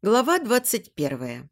Глава двадцать первая.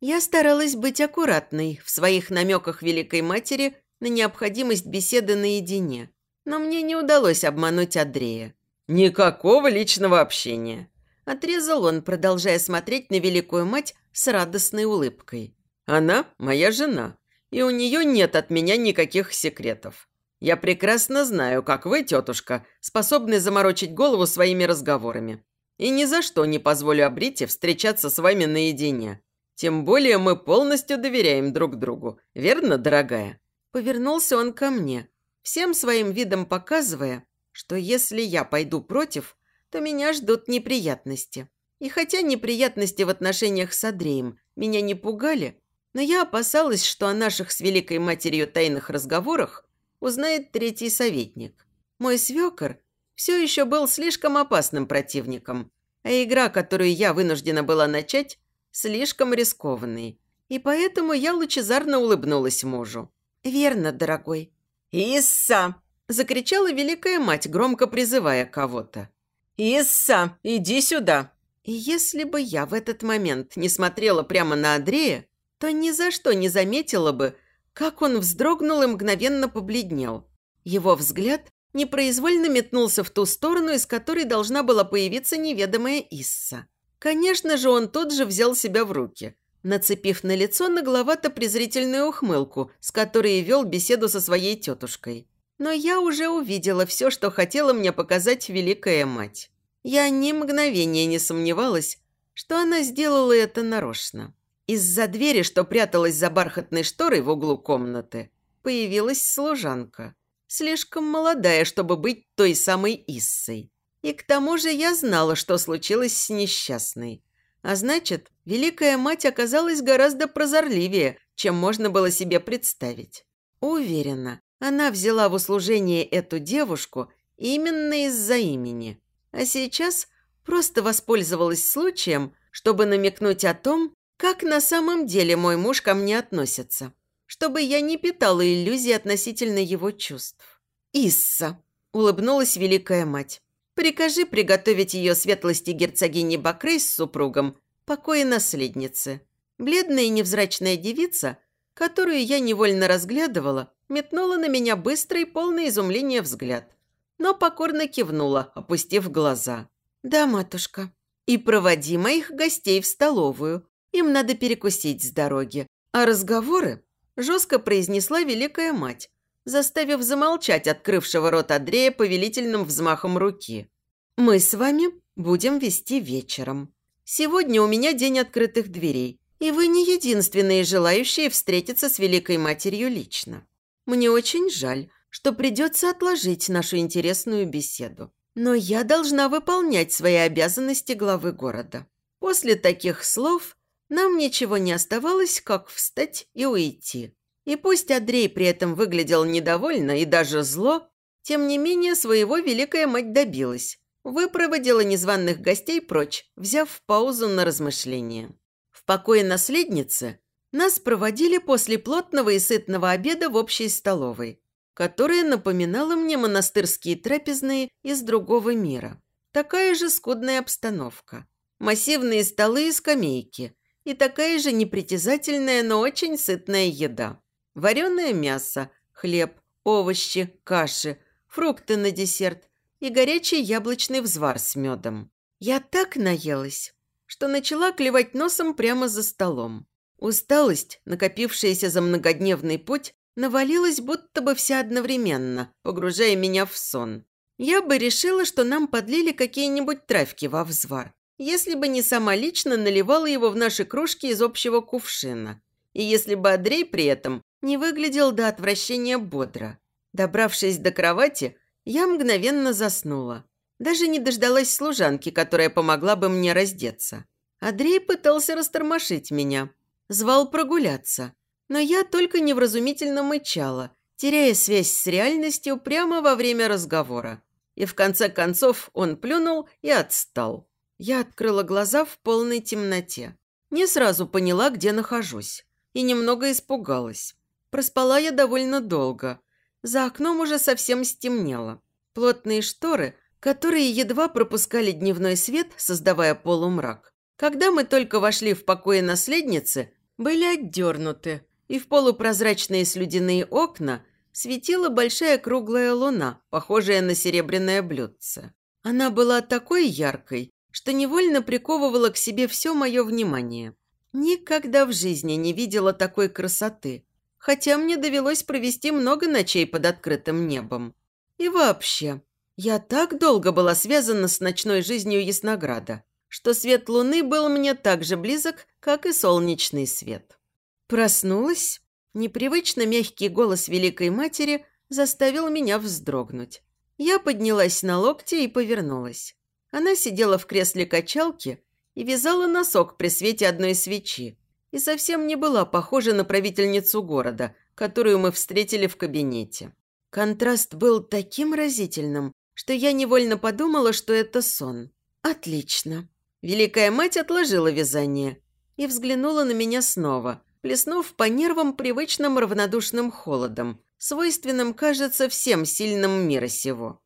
Я старалась быть аккуратной в своих намеках Великой Матери на необходимость беседы наедине, но мне не удалось обмануть Андрея. «Никакого личного общения», – отрезал он, продолжая смотреть на Великую Мать с радостной улыбкой. «Она моя жена, и у нее нет от меня никаких секретов. Я прекрасно знаю, как вы, тетушка, способны заморочить голову своими разговорами. И ни за что не позволю Абрите встречаться с вами наедине. Тем более мы полностью доверяем друг другу. Верно, дорогая?» Повернулся он ко мне, всем своим видом показывая, что если я пойду против, то меня ждут неприятности. И хотя неприятности в отношениях с Андреем меня не пугали, но я опасалась, что о наших с Великой Матерью тайных разговорах узнает третий советник. Мой свекор все еще был слишком опасным противником, а игра, которую я вынуждена была начать, слишком рискованной. И поэтому я лучезарно улыбнулась мужу. «Верно, дорогой». «Исса!» – закричала Великая Мать, громко призывая кого-то. «Исса, иди сюда!» И если бы я в этот момент не смотрела прямо на Андрея, то ни за что не заметила бы, как он вздрогнул и мгновенно побледнел. Его взгляд непроизвольно метнулся в ту сторону, из которой должна была появиться неведомая Исса. Конечно же, он тут же взял себя в руки, нацепив на лицо нагловато-презрительную ухмылку, с которой вел беседу со своей тетушкой. Но я уже увидела все, что хотела мне показать Великая Мать. Я ни мгновения не сомневалась, что она сделала это нарочно. Из-за двери, что пряталась за бархатной шторой в углу комнаты, появилась служанка – Слишком молодая, чтобы быть той самой Иссой. И к тому же я знала, что случилось с несчастной. А значит, Великая Мать оказалась гораздо прозорливее, чем можно было себе представить. Уверена, она взяла в услужение эту девушку именно из-за имени. А сейчас просто воспользовалась случаем, чтобы намекнуть о том, как на самом деле мой муж ко мне относится чтобы я не питала иллюзий относительно его чувств. «Исса!» – улыбнулась Великая Мать. «Прикажи приготовить ее светлости герцогини Бакрей с супругом покоя наследницы». Бледная и невзрачная девица, которую я невольно разглядывала, метнула на меня быстрый, полный изумления взгляд, но покорно кивнула, опустив глаза. «Да, матушка. И проводи моих гостей в столовую. Им надо перекусить с дороги. А разговоры жестко произнесла Великая Мать, заставив замолчать открывшего рот Андрея повелительным взмахом руки. «Мы с вами будем вести вечером. Сегодня у меня день открытых дверей, и вы не единственные желающие встретиться с Великой Матерью лично. Мне очень жаль, что придется отложить нашу интересную беседу. Но я должна выполнять свои обязанности главы города. После таких слов нам ничего не оставалось, как встать и уйти. И пусть Андрей при этом выглядел недовольно и даже зло, тем не менее своего Великая Мать добилась. Выпроводила незваных гостей прочь, взяв паузу на размышление. В покое наследницы нас проводили после плотного и сытного обеда в общей столовой, которая напоминала мне монастырские трапезные из другого мира. Такая же скудная обстановка. Массивные столы и скамейки – и такая же непритязательная, но очень сытная еда. Вареное мясо, хлеб, овощи, каши, фрукты на десерт и горячий яблочный взвар с медом. Я так наелась, что начала клевать носом прямо за столом. Усталость, накопившаяся за многодневный путь, навалилась будто бы вся одновременно, погружая меня в сон. Я бы решила, что нам подлили какие-нибудь травки во взвар если бы не сама лично наливала его в наши кружки из общего кувшина. И если бы Андрей при этом не выглядел до отвращения бодро. Добравшись до кровати, я мгновенно заснула. Даже не дождалась служанки, которая помогла бы мне раздеться. Андрей пытался растормошить меня. Звал прогуляться. Но я только невразумительно мычала, теряя связь с реальностью прямо во время разговора. И в конце концов он плюнул и отстал. Я открыла глаза в полной темноте. Не сразу поняла, где нахожусь. И немного испугалась. Проспала я довольно долго. За окном уже совсем стемнело. Плотные шторы, которые едва пропускали дневной свет, создавая полумрак, Когда мы только вошли в покои наследницы, были отдернуты, и в полупрозрачные слюдяные окна светила большая круглая луна, похожая на серебряное блюдце. Она была такой яркой, что невольно приковывала к себе все мое внимание. Никогда в жизни не видела такой красоты, хотя мне довелось провести много ночей под открытым небом. И вообще, я так долго была связана с ночной жизнью Яснограда, что свет луны был мне так же близок, как и солнечный свет. Проснулась. Непривычно мягкий голос Великой Матери заставил меня вздрогнуть. Я поднялась на локти и повернулась. Она сидела в кресле качалки и вязала носок при свете одной свечи, и совсем не была похожа на правительницу города, которую мы встретили в кабинете. Контраст был таким разительным, что я невольно подумала, что это сон. Отлично. Великая мать отложила вязание и взглянула на меня снова, плеснув по нервам привычным равнодушным холодом, свойственным, кажется, всем сильным мира сего.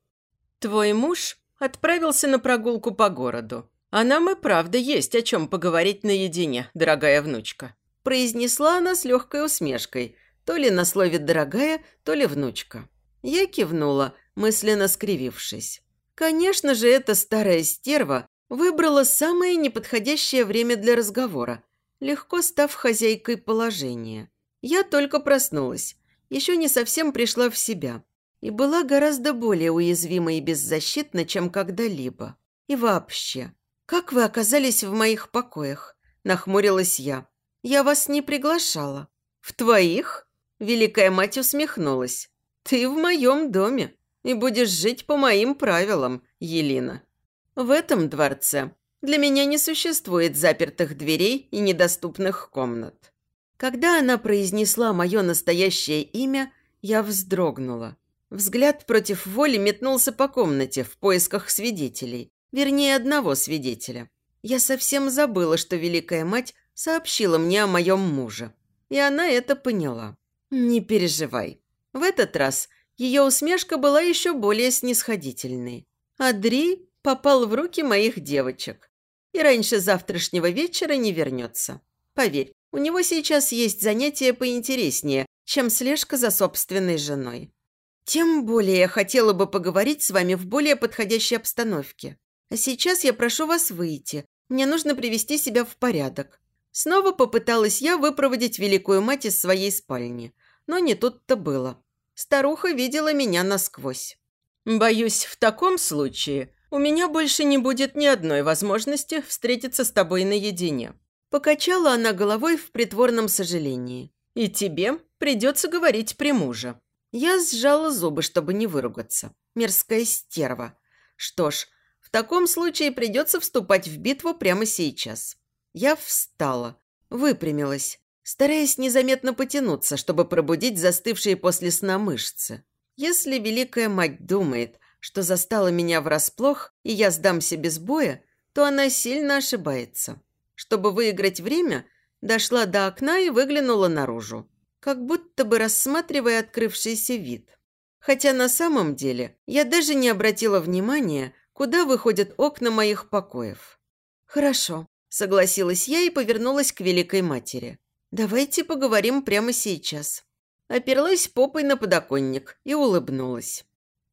«Твой муж отправился на прогулку по городу. А нам и правда есть о чем поговорить наедине, дорогая внучка», произнесла она с легкой усмешкой, то ли на слове «дорогая», то ли «внучка». Я кивнула, мысленно скривившись. Конечно же, эта старая стерва выбрала самое неподходящее время для разговора, легко став хозяйкой положения. Я только проснулась, еще не совсем пришла в себя и была гораздо более уязвима и беззащитна, чем когда-либо. И вообще, как вы оказались в моих покоях? Нахмурилась я. Я вас не приглашала. В твоих? Великая мать усмехнулась. Ты в моем доме и будешь жить по моим правилам, Елена. В этом дворце для меня не существует запертых дверей и недоступных комнат. Когда она произнесла мое настоящее имя, я вздрогнула. Взгляд против воли метнулся по комнате в поисках свидетелей. Вернее, одного свидетеля. Я совсем забыла, что Великая Мать сообщила мне о моем муже. И она это поняла. Не переживай. В этот раз ее усмешка была еще более снисходительной. Адри попал в руки моих девочек. И раньше завтрашнего вечера не вернется. Поверь, у него сейчас есть занятия поинтереснее, чем слежка за собственной женой. Тем более я хотела бы поговорить с вами в более подходящей обстановке. А сейчас я прошу вас выйти. Мне нужно привести себя в порядок. Снова попыталась я выпроводить великую мать из своей спальни. Но не тут-то было. Старуха видела меня насквозь. «Боюсь, в таком случае у меня больше не будет ни одной возможности встретиться с тобой наедине». Покачала она головой в притворном сожалении. «И тебе придется говорить при муже». Я сжала зубы, чтобы не выругаться. Мерзкая стерва. Что ж, в таком случае придется вступать в битву прямо сейчас. Я встала, выпрямилась, стараясь незаметно потянуться, чтобы пробудить застывшие после сна мышцы. Если Великая Мать думает, что застала меня врасплох, и я сдамся без боя, то она сильно ошибается. Чтобы выиграть время, дошла до окна и выглянула наружу как будто бы рассматривая открывшийся вид. Хотя на самом деле я даже не обратила внимания, куда выходят окна моих покоев. «Хорошо», – согласилась я и повернулась к Великой Матери. «Давайте поговорим прямо сейчас». Оперлась попой на подоконник и улыбнулась.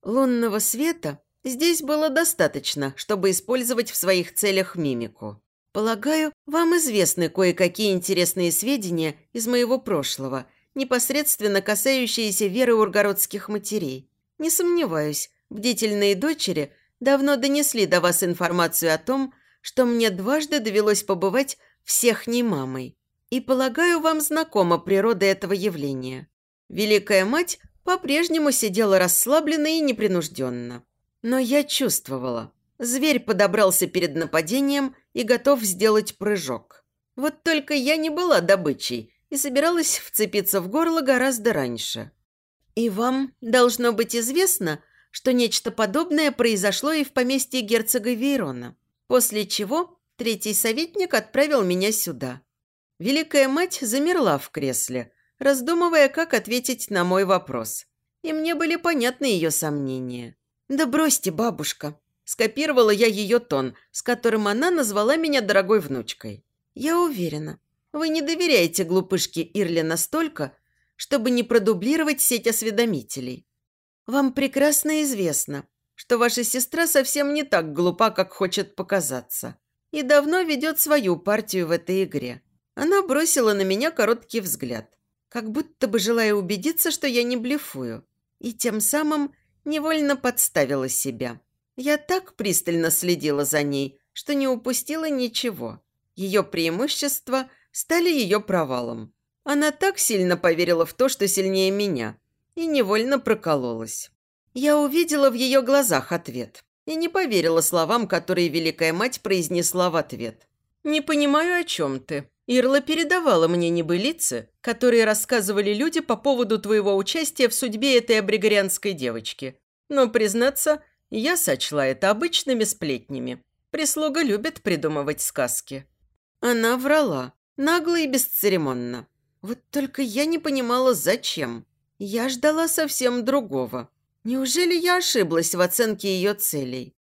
Лунного света здесь было достаточно, чтобы использовать в своих целях мимику. Полагаю, вам известны кое-какие интересные сведения из моего прошлого – непосредственно касающиеся веры ургородских матерей. Не сомневаюсь, бдительные дочери давно донесли до вас информацию о том, что мне дважды довелось побывать всехней мамой. И, полагаю, вам знакома природа этого явления. Великая мать по-прежнему сидела расслабленно и непринужденно. Но я чувствовала. Зверь подобрался перед нападением и готов сделать прыжок. Вот только я не была добычей и собиралась вцепиться в горло гораздо раньше. И вам должно быть известно, что нечто подобное произошло и в поместье герцога Вейрона, после чего третий советник отправил меня сюда. Великая мать замерла в кресле, раздумывая, как ответить на мой вопрос. И мне были понятны ее сомнения. «Да бросьте, бабушка!» Скопировала я ее тон, с которым она назвала меня дорогой внучкой. Я уверена, вы не доверяете глупышке Ирле настолько, чтобы не продублировать сеть осведомителей. Вам прекрасно известно, что ваша сестра совсем не так глупа, как хочет показаться, и давно ведет свою партию в этой игре. Она бросила на меня короткий взгляд, как будто бы желая убедиться, что я не блефую, и тем самым невольно подставила себя. Я так пристально следила за ней, что не упустила ничего. Ее преимущества стали ее провалом. Она так сильно поверила в то, что сильнее меня, и невольно прокололась. Я увидела в ее глазах ответ и не поверила словам, которые Великая Мать произнесла в ответ. «Не понимаю, о чем ты. Ирла передавала мне небылицы, которые рассказывали люди по поводу твоего участия в судьбе этой абригорианской девочки. Но, признаться, я сочла это обычными сплетнями. Прислуга любит придумывать сказки». Она врала, нагло и бесцеремонно. Вот только я не понимала, зачем. Я ждала совсем другого. Неужели я ошиблась в оценке ее целей?